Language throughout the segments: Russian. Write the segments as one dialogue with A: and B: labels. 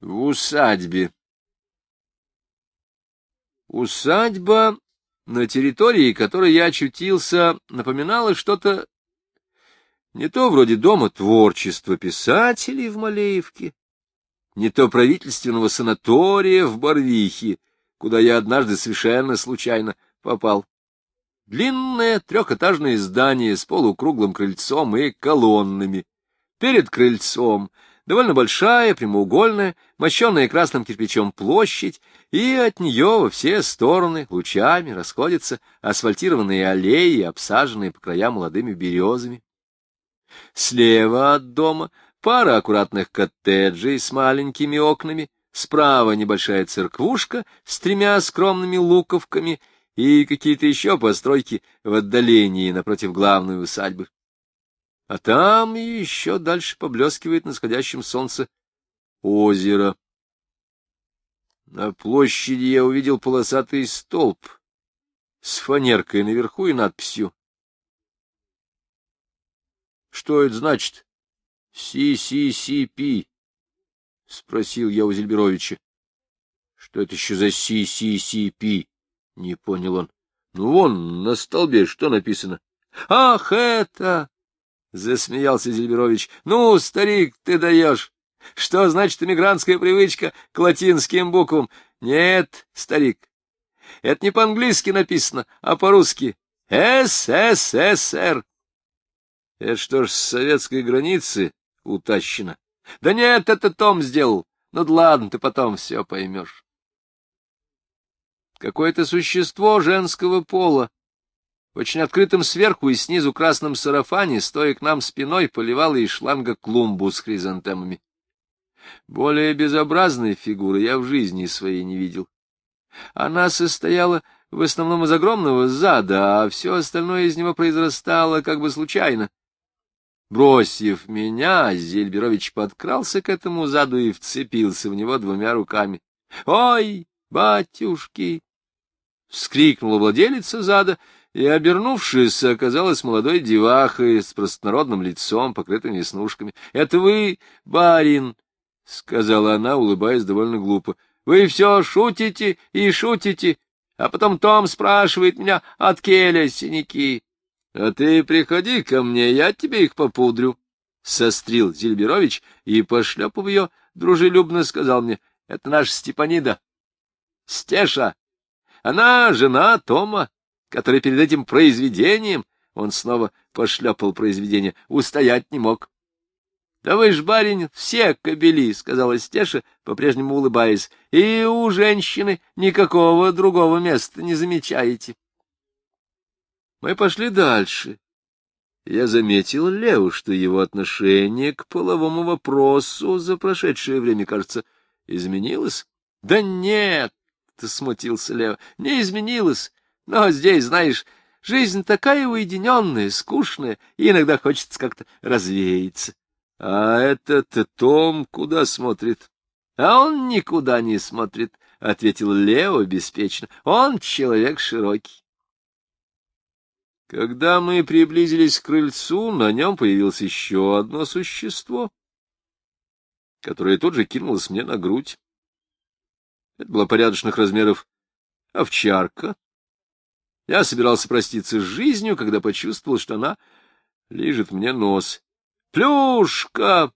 A: В усадьбе. Усадьба, на территории которой я очутился, напоминала что-то не то вроде дома творчества писателей в Малеевке, не то правительственного санатория в Барвихе, куда я однажды совершенно случайно попал. Длинное трехэтажное здание с полукруглым крыльцом и колоннами. Перед крыльцом довольно большая, прямоугольная, мощенная красным кирпичом площадь, и от нее во все стороны лучами расходятся асфальтированные аллеи, обсаженные по краям молодыми березами. Слева от дома пара аккуратных коттеджей с маленькими окнами, справа небольшая церквушка с тремя скромными луковками и какие-то еще постройки в отдалении напротив главной усадьбы. А там еще дальше поблескивает на сходящем солнце озеро. На площади я увидел полосатый столб с фанеркой наверху и надписью. Что это значит? Си-си-си-пи? — спросил я у Зельберовича. — Что это еще за си-си-си-пи? — не понял он. — Ну, вон, на столбе что написано? — Ах, это! — засмеялся Зельберович. — Ну, старик, ты даешь. Что значит эмигрантская привычка к латинским буквам? Нет, старик, это не по-английски написано, а по-русски. СССР. Это что ж, с советской границы утащено? Да нет, это Том сделал. Ну да ладно, ты потом все поймешь. Какое-то существо женского пола очень открытом сверху и снизу красном сарафане, стоя к нам спиной, поливала из шланга клумбу с хризантемами. Более безобразной фигуры я в жизни своей не видел. Она состояла в основном из огромного зада, а все остальное из него произрастало как бы случайно. Бросив меня, Зельберович подкрался к этому заду и вцепился в него двумя руками. — Ой, батюшки! — вскрикнула владелица зада и, обернувшись, оказалась молодой девахой с простонародным лицом, покрытым веснушками. — Это вы, барин? — сказала она, улыбаясь довольно глупо. — Вы все шутите и шутите, а потом Том спрашивает меня, от келя синяки. — А ты приходи ко мне, я тебе их попудрю, — сострил Зельберович и, пошлепав ее, дружелюбно сказал мне, — это наша Степанида. — Стеша, она жена Тома, который перед этим произведением, он снова пошлепал произведение, устоять не мог. — Да вы ж, барин, все кобели, — сказала Стеша, по-прежнему улыбаясь, — и у женщины никакого другого места не замечаете. Мы пошли дальше. Я заметил Лео, что его отношение к половому вопросу за прошедшее время, кажется, изменилось. — Да нет, — смутился Лео, — не изменилось. Но здесь, знаешь, жизнь такая уединенная, скучная, и иногда хочется как-то развеяться. А этот Том куда смотрит? А он никуда не смотрит, — ответил Лео беспечно. Он человек широкий. Когда мы приблизились к крыльцу, на нем появилось еще одно существо, которое тут же кинулось мне на грудь. Это была порядочных размеров овчарка, я собирался проститься с жизнью, когда почувствовал, что она лижет мне нос. «Плюшка!»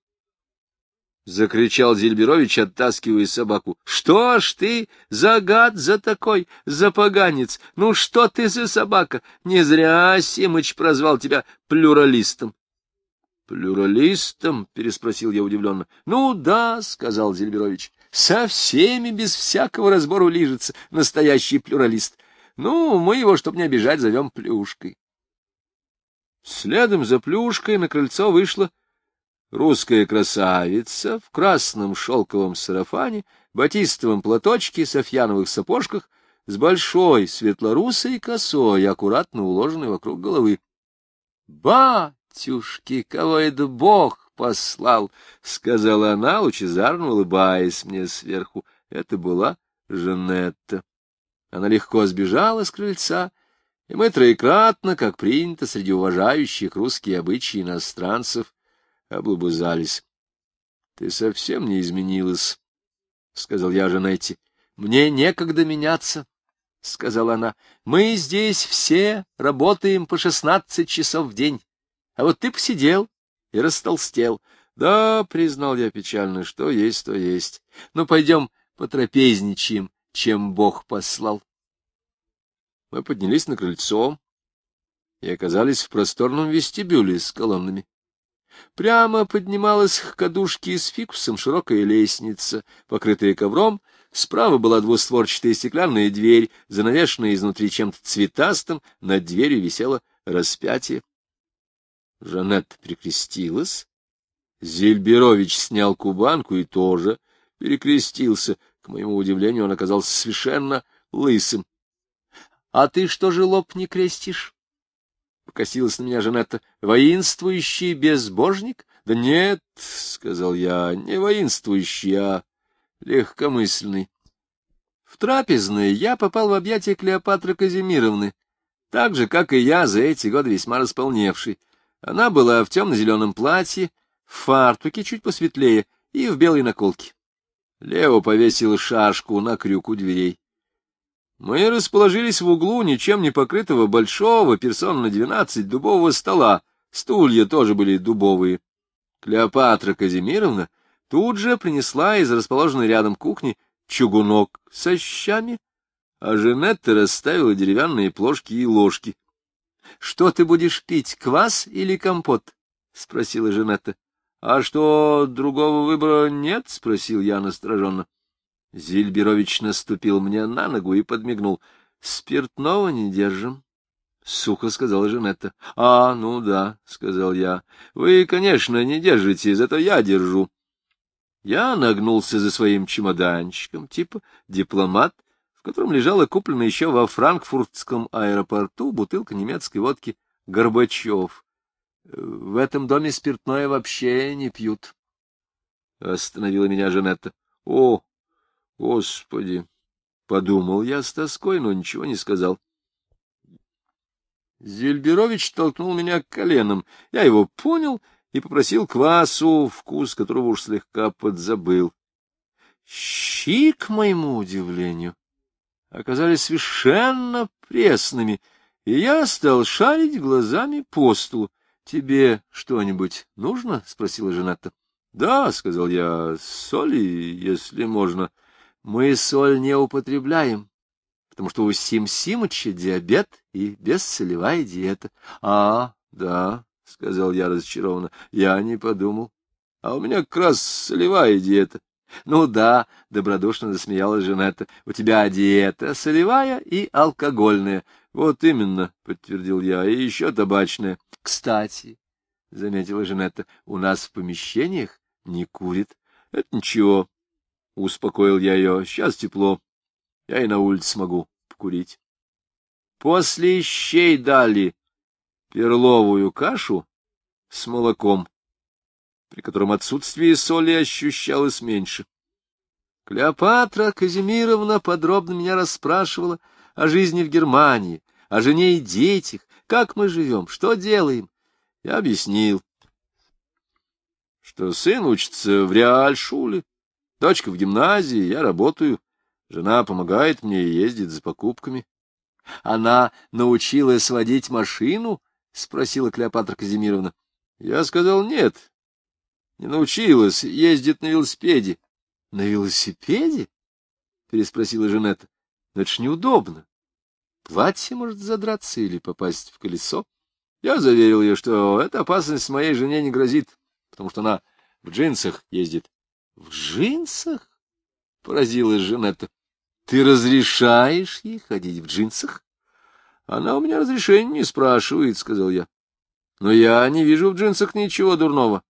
A: — закричал Зельберович, оттаскивая собаку. — Что ж ты за гад за такой, за поганец? Ну что ты за собака? Не зря Симыч прозвал тебя плюралистом. — Плюралистом? — переспросил я удивленно. — Ну да, — сказал Зельберович, — со всеми без всякого разбору лижется настоящий плюралист. Ну, мы его, чтобы не обижать, зовем Плюшкой. Следом за Плюшкой на крыльцо вышла русская красавица в красном шелковом сарафане, батистовом платочке, софьяновых сапожках, с большой светлорусой косой, аккуратно уложенной вокруг головы. — Батюшки, кого это Бог послал? — сказала она, лучезарно улыбаясь мне сверху. Это была Жанетта. Она легко сбежала с крыльца, и мы троекратно, как принято среди уважающих русские обычаи иностранцев, облобызались. — Ты совсем не изменилась, — сказал я Жанетте. — Мне некогда меняться, — сказала она. — Мы здесь все работаем по шестнадцать часов в день. А вот ты посидел и растолстел. Да, признал я печально, что есть, то есть. Ну, пойдем потрапезничаем, чем Бог послал. Мы поднялись на крыльцо и оказались в просторном вестибюле с колоннами. Прямо поднималась к кадушке с фикусом широкая лестница, покрытая ковром, справа была двустворчатая стеклянная дверь, занавешенная изнутри чем-то цветастым, над дверью висело распятие. Жанет прикрестилась. Зельберович снял кубанку и тоже перекрестился. К моему удивлению, он оказался совершенно лысым. — А ты что же лоб не крестишь? — покосилась на меня Жанетта. — Воинствующий безбожник? — Да нет, — сказал я, — не воинствующий, а легкомысленный. В трапезной я попал в объятия Клеопатры Казимировны, так же, как и я, за эти годы весьма располневший. Она была в темно-зеленом платье, в фартуке чуть посветлее и в белой наколке. Лео повесил шашку на крюк у дверей. Мы расположились в углу ничем не покрытого большого, персон на двенадцать, дубового стола. Стулья тоже были дубовые. Клеопатра Казимировна тут же принесла из расположенной рядом кухни чугунок со щами, а Женетта расставила деревянные плошки и ложки. — Что ты будешь пить, квас или компот? — спросила Женетта. — А что, другого выбора нет? — спросил я настороженно. Зильберович наступил мне на ногу и подмигнул. — Спиртного не держим, — сухо сказала Жанетта. — А, ну да, — сказал я. — Вы, конечно, не держите, зато я держу. Я нагнулся за своим чемоданчиком, типа дипломат, в котором лежала купленная еще во франкфуртском аэропорту бутылка немецкой водки «Горбачев». В этом доме спиртное вообще не пьют. Остановила меня Жанетта. — О, господи! — подумал я с тоской, но ничего не сказал. Зельберович толкнул меня коленом. Я его понял и попросил квасу, вкус которого уж слегка подзабыл. Щи, к моему удивлению, оказались совершенно пресными, и я стал шарить глазами по столу. — Тебе что-нибудь нужно? — спросила Жанетта. — Да, — сказал я, — соли, если можно. Мы соль не употребляем, потому что у Сим Симыча диабет и бессолевая диета. — А, да, — сказал я разочарованно, — я не подумал. А у меня как раз солевая диета. — Ну да, — добродушно засмеялась Жанетта, — у тебя диета солевая и алкогольная. — Вот именно, — подтвердил я, — и еще табачная. — Кстати, — заметила Жанетта, — у нас в помещениях не курит. — Это ничего, — успокоил я ее, — сейчас тепло. Я и на улице смогу покурить. После щей дали перловую кашу с молоком при котором отсутствие соли ощущалось меньше. Клеопатра Казимировна подробно меня расспрашивала о жизни в Германии, о жене и детях, как мы живем, что делаем. Я объяснил, что сын учится в Реальшуле, дочка в гимназии, я работаю, жена помогает мне и ездит за покупками. — Она научилась водить машину? — спросила Клеопатра Казимировна. Я сказал, нет, не научилась, ездит на велосипеде. — На велосипеде? — переспросила Но это ж неудобно. Платье может задраться или попасть в колесо. Я заверил ее, что эта опасность моей жене не грозит, потому что она в джинсах ездит. — В джинсах? — поразилась Жанетта. — Ты разрешаешь ей ходить в джинсах? — Она у меня разрешения не спрашивает, — сказал я. — Но я не вижу в джинсах ничего дурного.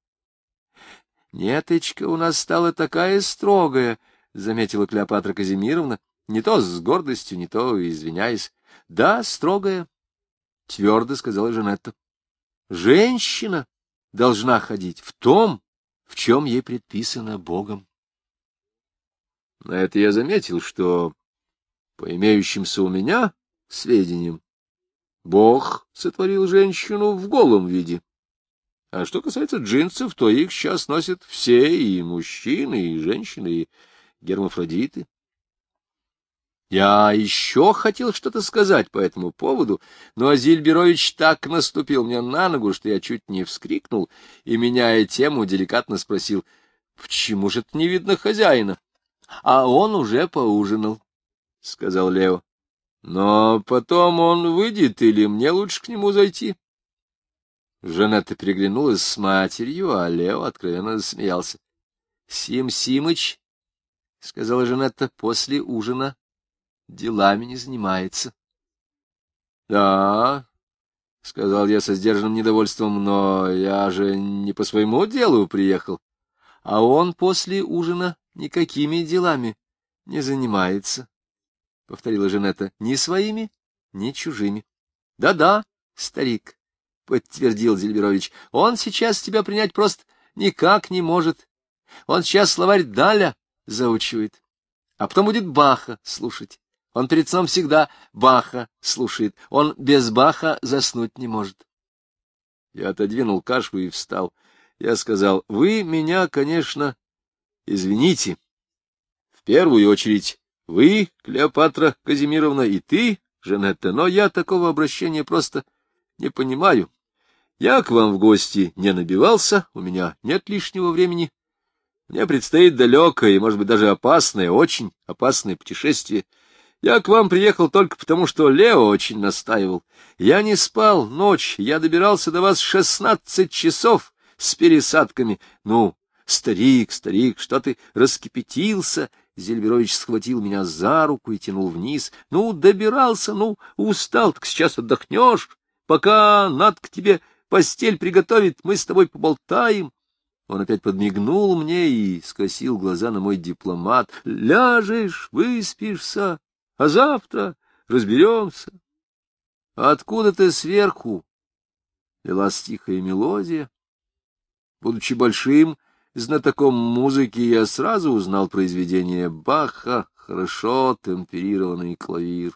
A: — Неточка у нас стала такая строгая, — заметила Клеопатра Казимировна, не то с гордостью, не то извиняясь. — Да, строгая, — твердо сказала Жанетта. — Женщина должна ходить в том, в чем ей предписано Богом. На это я заметил, что, по имеющимся у меня сведениям, Бог сотворил женщину в голом виде. А что касается джинсов, то их сейчас носят все, и мужчины, и женщины, и гермафродиты. Я еще хотел что-то сказать по этому поводу, но Азильберович так наступил мне на ногу, что я чуть не вскрикнул и, меняя тему, деликатно спросил, почему же это не видно хозяина? А он уже поужинал, — сказал Лео. Но потом он выйдет, или мне лучше к нему зайти? Жанетта переглянулась с матерью, а Лео откровенно засмеялся. — Сим Симыч, — сказала Жанетта, — после ужина делами не занимается. — Да, — сказал я со сдержанным недовольством, — но я же не по своему делу приехал. А он после ужина никакими делами не занимается, — повторила Жанетта, — ни своими, ни чужими. Да — Да-да, старик, — подтвердил Зельберович, — он сейчас тебя принять просто никак не может. Он сейчас словарь Даля заучивает, а потом будет Баха слушать. Он перед сном всегда Баха слушает. Он без Баха заснуть не может. Я отодвинул кашу и встал. Я сказал, вы меня, конечно, извините. В первую очередь вы, Клеопатра Казимировна, и ты, Жанетта, но я такого обращения просто не понимаю. Я к вам в гости не набивался, у меня нет лишнего времени. Мне предстоит далекое и, может быть, даже опасное, очень опасное путешествие — я к вам приехал только потому, что Лео очень настаивал. Я не спал ночь, я добирался до вас шестнадцать часов с пересадками. Ну, старик, старик, что ты раскипятился? Зельверович схватил меня за руку и тянул вниз. Ну, добирался, ну, устал, так сейчас отдохнешь. Пока надо к тебе постель приготовить, мы с тобой поболтаем. Он опять подмигнул мне и скосил глаза на мой дипломат. Ляжешь, выспишься, а завтра разберемся. Откуда-то сверху лилась тихая мелодия. Будучи большим знатоком музыки, я сразу узнал произведение Баха, хорошо темперированный клавир.